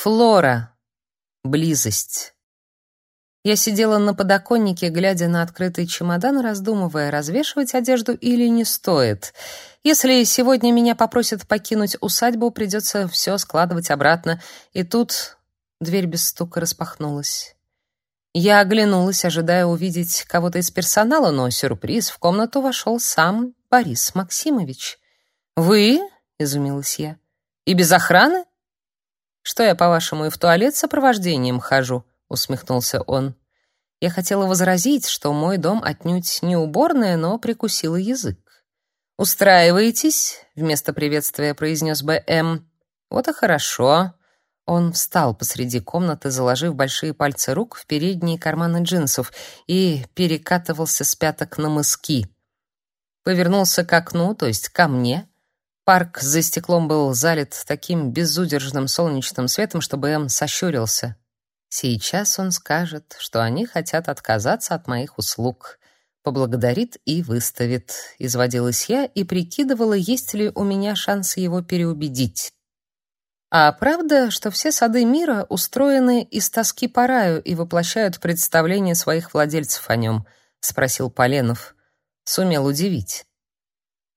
Флора. Близость. Я сидела на подоконнике, глядя на открытый чемодан, раздумывая, развешивать одежду или не стоит. Если сегодня меня попросят покинуть усадьбу, придется все складывать обратно. И тут дверь без стука распахнулась. Я оглянулась, ожидая увидеть кого-то из персонала, но сюрприз, в комнату вошел сам Борис Максимович. «Вы?» — изумилась я. «И без охраны?» «Что я, по-вашему, и в туалет с сопровождением хожу?» — усмехнулся он. Я хотела возразить, что мой дом отнюдь не уборная, но прикусила язык. «Устраиваетесь?» — вместо приветствия произнес Б.М. «Вот и хорошо». Он встал посреди комнаты, заложив большие пальцы рук в передние карманы джинсов и перекатывался с пяток на мыски. Повернулся к окну, то есть ко мне. Парк за стеклом был залит таким безудержным солнечным светом, что Б.М. сощурился. Сейчас он скажет, что они хотят отказаться от моих услуг. Поблагодарит и выставит. Изводилась я и прикидывала, есть ли у меня шанс его переубедить. А правда, что все сады мира устроены из тоски по раю и воплощают представления своих владельцев о нем? спросил Поленов. Сумел удивить.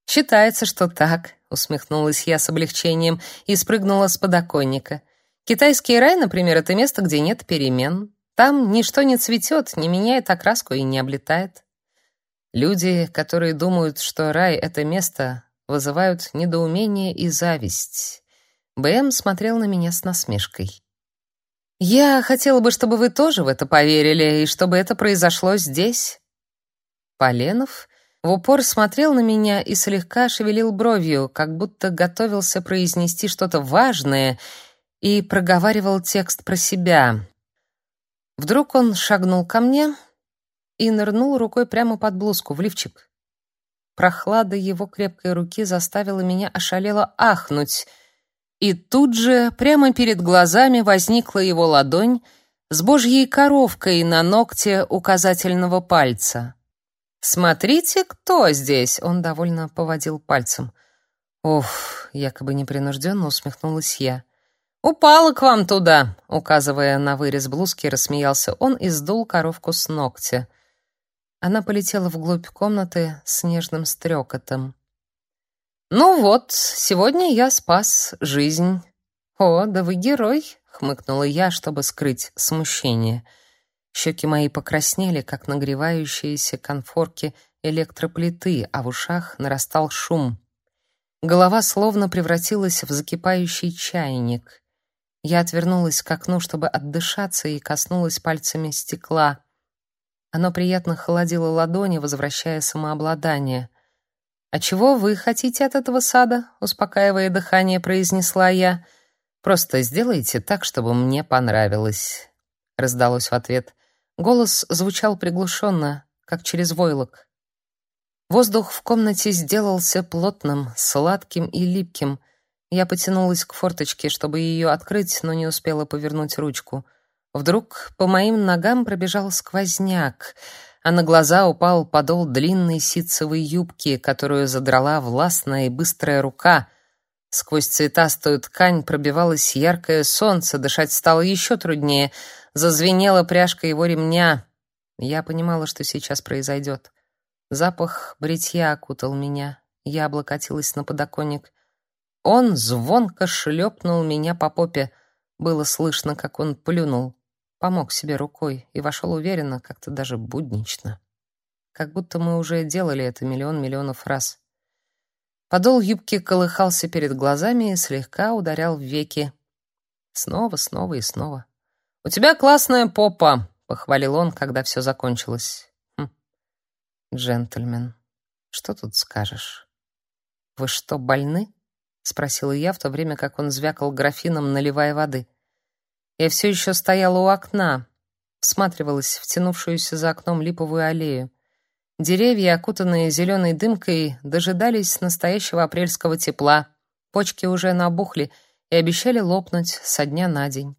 Считается, что так, усмехнулась я с облегчением и спрыгнула с подоконника. Китайский рай, например, это место, где нет перемен. Там ничто не цветет, не меняет окраску и не облетает. Люди, которые думают, что рай — это место, вызывают недоумение и зависть. Бэм смотрел на меня с насмешкой. «Я хотела бы, чтобы вы тоже в это поверили, и чтобы это произошло здесь». Поленов в упор смотрел на меня и слегка шевелил бровью, как будто готовился произнести что-то важное — и проговаривал текст про себя. Вдруг он шагнул ко мне и нырнул рукой прямо под блузку в лифчик. Прохлада его крепкой руки заставила меня ошалело ахнуть, и тут же прямо перед глазами возникла его ладонь с божьей коровкой на ногте указательного пальца. «Смотрите, кто здесь!» — он довольно поводил пальцем. «Уф!» — якобы непринужденно усмехнулась я. «Упала к вам туда!» — указывая на вырез блузки, рассмеялся он и сдул коровку с ногтя. Она полетела вглубь комнаты с нежным стрекотом. «Ну вот, сегодня я спас жизнь». «О, да вы герой!» — хмыкнула я, чтобы скрыть смущение. Щеки мои покраснели, как нагревающиеся конфорки электроплиты, а в ушах нарастал шум. Голова словно превратилась в закипающий чайник. Я отвернулась к окну, чтобы отдышаться, и коснулась пальцами стекла. Оно приятно холодило ладони, возвращая самообладание. «А чего вы хотите от этого сада?» — успокаивая дыхание, произнесла я. «Просто сделайте так, чтобы мне понравилось», — раздалось в ответ. Голос звучал приглушенно, как через войлок. Воздух в комнате сделался плотным, сладким и липким — я потянулась к форточке, чтобы ее открыть, но не успела повернуть ручку. Вдруг по моим ногам пробежал сквозняк, а на глаза упал подол длинной ситцевой юбки, которую задрала властная и быстрая рука. Сквозь цветастую ткань пробивалось яркое солнце, дышать стало еще труднее. Зазвенела пряжка его ремня. Я понимала, что сейчас произойдет. Запах бритья окутал меня. Я облокотилась на подоконник. Он звонко шлепнул меня по попе. Было слышно, как он плюнул, помог себе рукой и вошел уверенно, как-то даже буднично. Как будто мы уже делали это миллион миллионов раз. Подол юбки колыхался перед глазами и слегка ударял в веки. Снова, снова и снова. «У тебя классная попа», — похвалил он, когда все закончилось. Хм. «Джентльмен, что тут скажешь? Вы что, больны?» — спросила я, в то время как он звякал графином, наливая воды. Я все еще стояла у окна, всматривалась в тянувшуюся за окном липовую аллею. Деревья, окутанные зеленой дымкой, дожидались настоящего апрельского тепла. Почки уже набухли и обещали лопнуть со дня на день.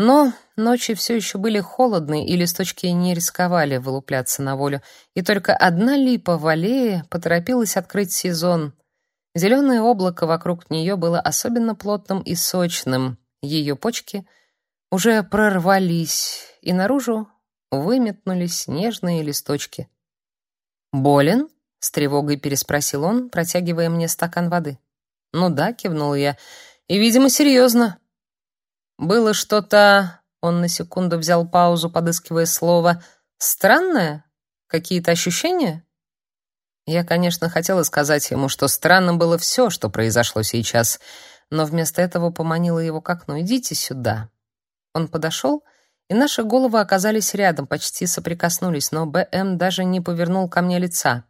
Но ночи все еще были холодны, и листочки не рисковали вылупляться на волю, и только одна липа в аллее поторопилась открыть сезон, Зеленое облако вокруг нее было особенно плотным и сочным, ее почки уже прорвались, и наружу выметнулись нежные листочки. «Болен?» — с тревогой переспросил он, протягивая мне стакан воды. «Ну да», — кивнул я, — «и, видимо, серьезно». «Было что-то...» — он на секунду взял паузу, подыскивая слово. «Странное? Какие-то ощущения?» Я, конечно, хотела сказать ему, что странным было все, что произошло сейчас, но вместо этого поманила его к окну. «Идите сюда». Он подошел, и наши головы оказались рядом, почти соприкоснулись, но БМ даже не повернул ко мне лица.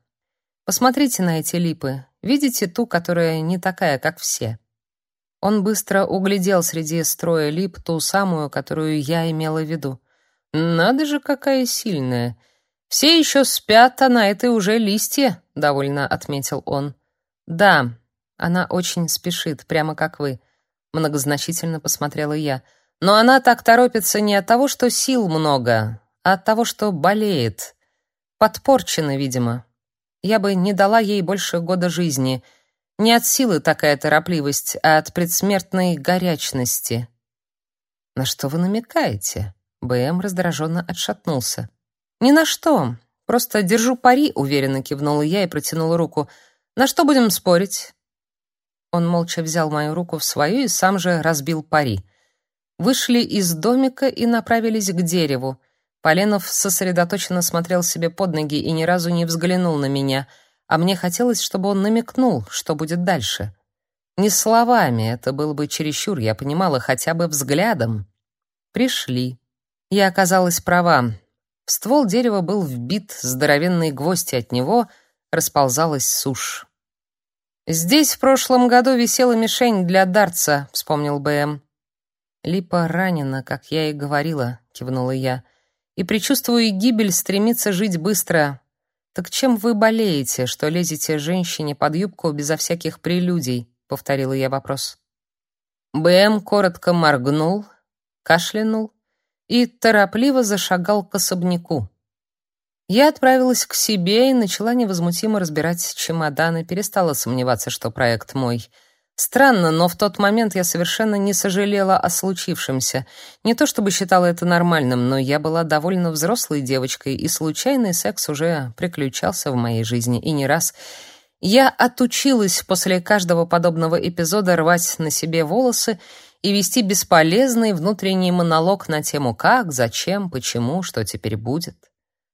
«Посмотрите на эти липы. Видите ту, которая не такая, как все?» Он быстро углядел среди строя лип ту самую, которую я имела в виду. «Надо же, какая сильная!» «Все еще спят, а на этой уже листья», — довольно отметил он. «Да, она очень спешит, прямо как вы», — многозначительно посмотрела я. «Но она так торопится не от того, что сил много, а от того, что болеет. Подпорчена, видимо. Я бы не дала ей больше года жизни. Не от силы такая торопливость, а от предсмертной горячности». «На что вы намекаете?» БМ раздраженно отшатнулся. «Ни на что. Просто держу пари», — уверенно кивнула я и протянула руку. «На что будем спорить?» Он молча взял мою руку в свою и сам же разбил пари. Вышли из домика и направились к дереву. Поленов сосредоточенно смотрел себе под ноги и ни разу не взглянул на меня, а мне хотелось, чтобы он намекнул, что будет дальше. Не словами, это было бы чересчур, я понимала, хотя бы взглядом. Пришли. Я оказалась права. В ствол дерева был вбит здоровенный гвоздь, и от него расползалась сушь. «Здесь в прошлом году висела мишень для дартса», — вспомнил БМ. «Липа ранена, как я и говорила», — кивнула я. «И, предчувствуя гибель, стремится жить быстро. Так чем вы болеете, что лезете женщине под юбку безо всяких прелюдий?» — повторила я вопрос. БМ коротко моргнул, кашлянул и торопливо зашагал к особняку. Я отправилась к себе и начала невозмутимо разбирать чемоданы, перестала сомневаться, что проект мой. Странно, но в тот момент я совершенно не сожалела о случившемся. Не то чтобы считала это нормальным, но я была довольно взрослой девочкой, и случайный секс уже приключался в моей жизни и не раз. Я отучилась после каждого подобного эпизода рвать на себе волосы и вести бесполезный внутренний монолог на тему как, зачем, почему, что теперь будет.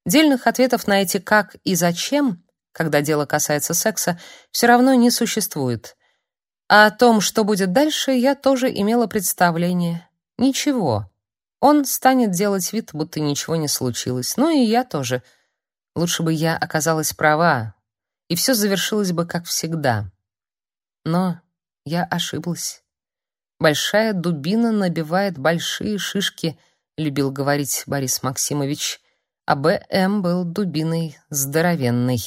Дельных ответов на эти как и зачем, когда дело касается секса, все равно не существует. А о том, что будет дальше, я тоже имела представление. Ничего. Он станет делать вид, будто ничего не случилось. Ну и я тоже. Лучше бы я оказалась права, и все завершилось бы как всегда. Но я ошиблась. Большая дубина набивает большие шишки, любил говорить Борис Максимович, а БМ был дубиной здоровенной.